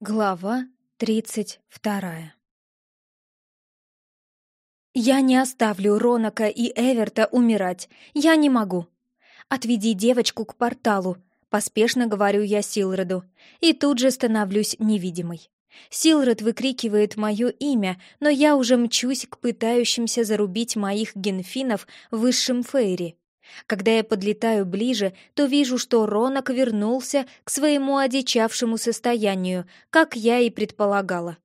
Глава тридцать вторая «Я не оставлю Ронака и Эверта умирать. Я не могу. Отведи девочку к порталу», — поспешно говорю я Силроду, и тут же становлюсь невидимой. Силред выкрикивает мое имя, но я уже мчусь к пытающимся зарубить моих генфинов в высшем фейре. Когда я подлетаю ближе, то вижу, что Ронок вернулся к своему одичавшему состоянию, как я и предполагала.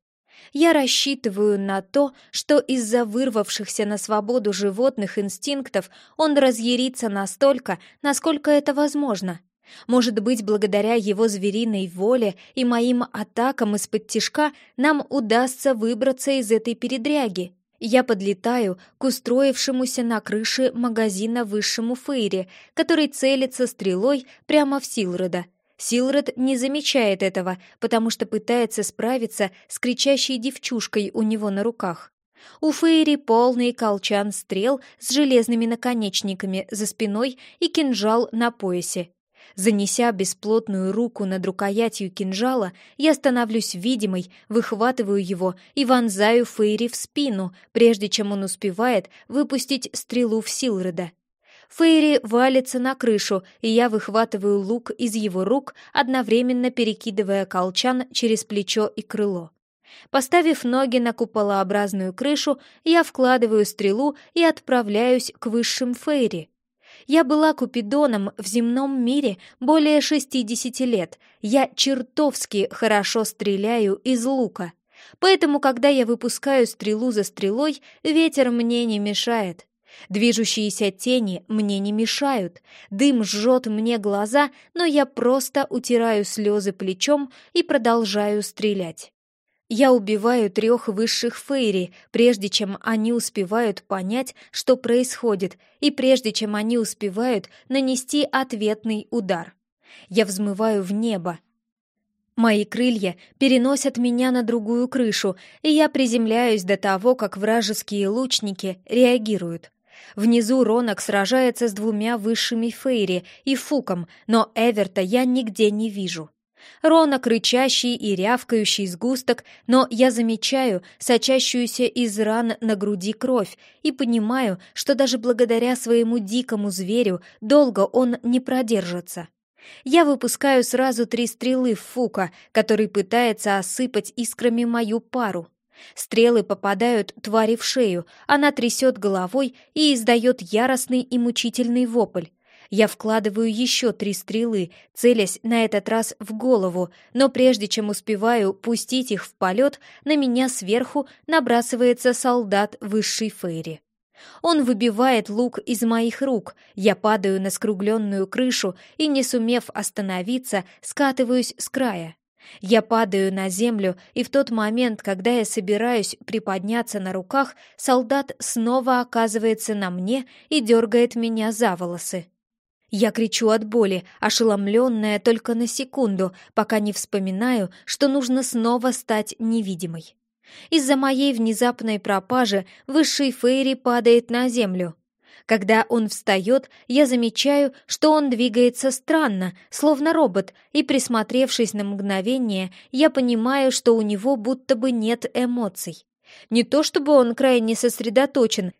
Я рассчитываю на то, что из-за вырвавшихся на свободу животных инстинктов он разъярится настолько, насколько это возможно. Может быть, благодаря его звериной воле и моим атакам из-под тишка нам удастся выбраться из этой передряги. Я подлетаю к устроившемуся на крыше магазина высшему Фейре, который целится стрелой прямо в Силрода. Силред не замечает этого, потому что пытается справиться с кричащей девчушкой у него на руках. У Фейри полный колчан стрел с железными наконечниками за спиной и кинжал на поясе. Занеся бесплотную руку над рукоятью кинжала, я становлюсь видимой, выхватываю его и вонзаю Фейри в спину, прежде чем он успевает выпустить стрелу в Силреда. Фейри валится на крышу, и я выхватываю лук из его рук, одновременно перекидывая колчан через плечо и крыло. Поставив ноги на куполообразную крышу, я вкладываю стрелу и отправляюсь к высшим Фейри. Я была Купидоном в земном мире более 60 лет. Я чертовски хорошо стреляю из лука. Поэтому, когда я выпускаю стрелу за стрелой, ветер мне не мешает. Движущиеся тени мне не мешают. Дым жжет мне глаза, но я просто утираю слезы плечом и продолжаю стрелять. Я убиваю трех высших фейри, прежде чем они успевают понять, что происходит, и прежде чем они успевают нанести ответный удар. Я взмываю в небо. Мои крылья переносят меня на другую крышу, и я приземляюсь до того, как вражеские лучники реагируют. Внизу Ронок сражается с двумя высшими Фейри и Фуком, но Эверта я нигде не вижу. Ронок рычащий и рявкающий сгусток, но я замечаю сочащуюся из ран на груди кровь и понимаю, что даже благодаря своему дикому зверю долго он не продержится. Я выпускаю сразу три стрелы в Фука, который пытается осыпать искрами мою пару. Стрелы попадают твари в шею, она трясет головой и издает яростный и мучительный вопль. Я вкладываю еще три стрелы, целясь на этот раз в голову, но прежде чем успеваю пустить их в полет, на меня сверху набрасывается солдат высшей фейри. Он выбивает лук из моих рук, я падаю на скругленную крышу и, не сумев остановиться, скатываюсь с края. Я падаю на землю, и в тот момент, когда я собираюсь приподняться на руках, солдат снова оказывается на мне и дергает меня за волосы. Я кричу от боли, ошеломленная только на секунду, пока не вспоминаю, что нужно снова стать невидимой. Из-за моей внезапной пропажи высший Фейри падает на землю. Когда он встает, я замечаю, что он двигается странно, словно робот, и, присмотревшись на мгновение, я понимаю, что у него будто бы нет эмоций. Не то чтобы он крайне сосредоточен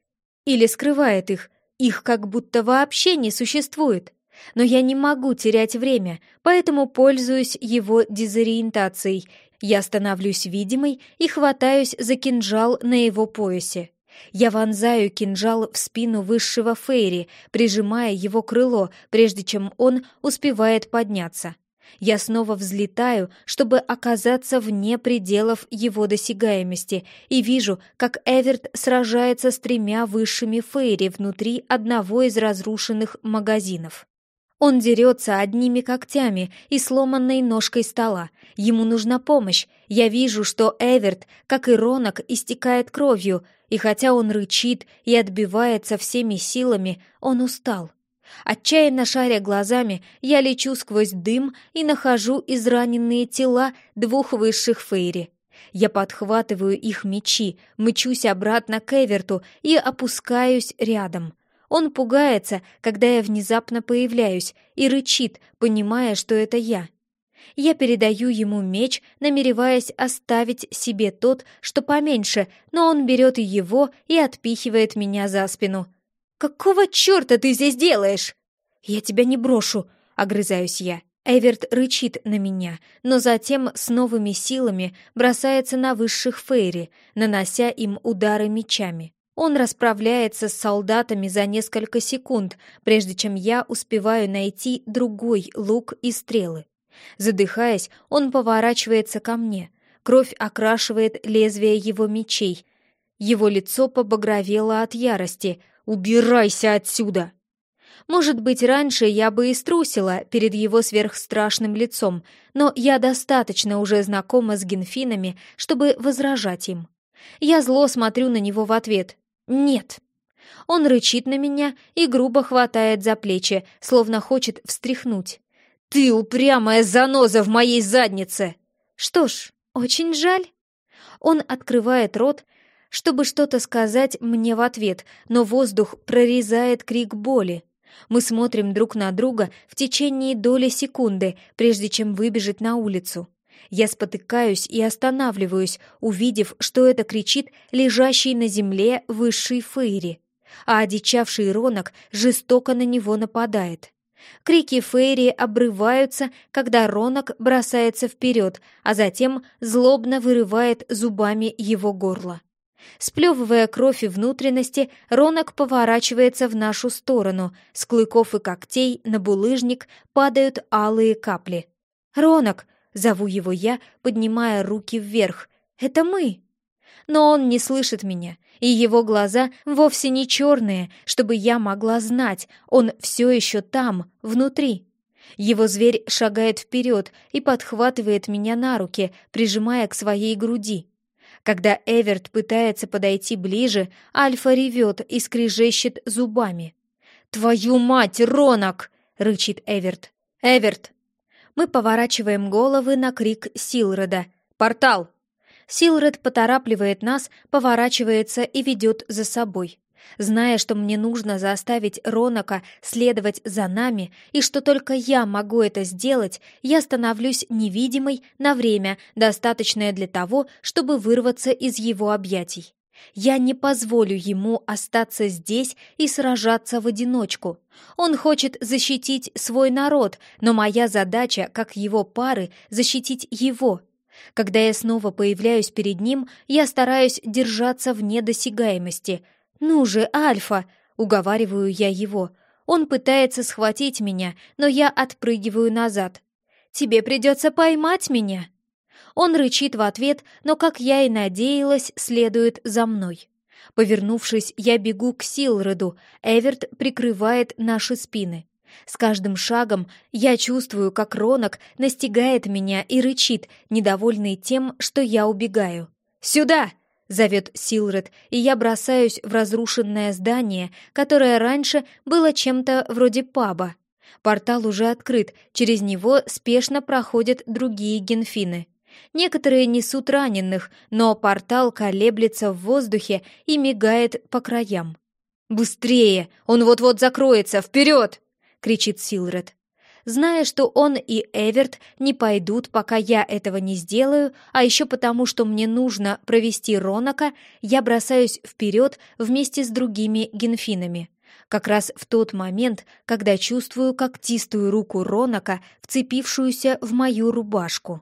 или скрывает их, их как будто вообще не существует. Но я не могу терять время, поэтому пользуюсь его дезориентацией. Я становлюсь видимой и хватаюсь за кинжал на его поясе. Я вонзаю кинжал в спину высшего Фейри, прижимая его крыло, прежде чем он успевает подняться. Я снова взлетаю, чтобы оказаться вне пределов его досягаемости, и вижу, как Эверт сражается с тремя высшими Фейри внутри одного из разрушенных магазинов. Он дерется одними когтями и сломанной ножкой стола. Ему нужна помощь. Я вижу, что Эверт, как и Ронок, истекает кровью, и хотя он рычит и отбивается всеми силами, он устал. Отчаянно шаря глазами, я лечу сквозь дым и нахожу израненные тела двух высших фейри. Я подхватываю их мечи, мчусь обратно к Эверту и опускаюсь рядом. Он пугается, когда я внезапно появляюсь, и рычит, понимая, что это я. Я передаю ему меч, намереваясь оставить себе тот, что поменьше, но он берет его и отпихивает меня за спину. «Какого черта ты здесь делаешь?» «Я тебя не брошу», — огрызаюсь я. Эверт рычит на меня, но затем с новыми силами бросается на высших Фейри, нанося им удары мечами. Он расправляется с солдатами за несколько секунд, прежде чем я успеваю найти другой лук и стрелы. Задыхаясь, он поворачивается ко мне. Кровь окрашивает лезвие его мечей. Его лицо побагровело от ярости. «Убирайся отсюда!» Может быть, раньше я бы и струсила перед его сверхстрашным лицом, но я достаточно уже знакома с генфинами, чтобы возражать им. Я зло смотрю на него в ответ. «Нет». Он рычит на меня и грубо хватает за плечи, словно хочет встряхнуть. «Ты упрямая заноза в моей заднице!» «Что ж, очень жаль». Он открывает рот, чтобы что-то сказать мне в ответ, но воздух прорезает крик боли. Мы смотрим друг на друга в течение доли секунды, прежде чем выбежать на улицу. Я спотыкаюсь и останавливаюсь, увидев, что это кричит лежащий на земле высший Фейри, а одичавший Ронок жестоко на него нападает. Крики Фейри обрываются, когда Ронок бросается вперед, а затем злобно вырывает зубами его горло. Сплевывая кровь и внутренности, Ронок поворачивается в нашу сторону. С клыков и когтей на булыжник падают алые капли. «Ронок!» — зову его я, поднимая руки вверх. «Это мы!» Но он не слышит меня, и его глаза вовсе не черные, чтобы я могла знать, он все еще там, внутри. Его зверь шагает вперед и подхватывает меня на руки, прижимая к своей груди. Когда Эверт пытается подойти ближе, Альфа ревет и скрежещет зубами. «Твою мать, Ронок!» — рычит Эверт. «Эверт!» Мы поворачиваем головы на крик Силрода. «Портал!» Силред поторапливает нас, поворачивается и ведет за собой. Зная, что мне нужно заставить Ронака следовать за нами и что только я могу это сделать, я становлюсь невидимой на время, достаточное для того, чтобы вырваться из его объятий. Я не позволю ему остаться здесь и сражаться в одиночку. Он хочет защитить свой народ, но моя задача, как его пары, защитить его. Когда я снова появляюсь перед ним, я стараюсь держаться вне досягаемости — «Ну же, Альфа!» — уговариваю я его. Он пытается схватить меня, но я отпрыгиваю назад. «Тебе придется поймать меня!» Он рычит в ответ, но, как я и надеялась, следует за мной. Повернувшись, я бегу к Силреду. Эверт прикрывает наши спины. С каждым шагом я чувствую, как Ронок настигает меня и рычит, недовольный тем, что я убегаю. «Сюда!» Зовет Силред, и я бросаюсь в разрушенное здание, которое раньше было чем-то вроде паба. Портал уже открыт, через него спешно проходят другие генфины. Некоторые несут раненых, но портал колеблется в воздухе и мигает по краям. «Быстрее! Он вот-вот закроется! Вперед!» — кричит Силред. Зная, что он и Эверт не пойдут, пока я этого не сделаю, а еще потому, что мне нужно провести Ронака, я бросаюсь вперед вместе с другими генфинами. Как раз в тот момент, когда чувствую когтистую руку Ронака, вцепившуюся в мою рубашку.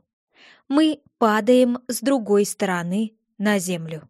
Мы падаем с другой стороны на землю.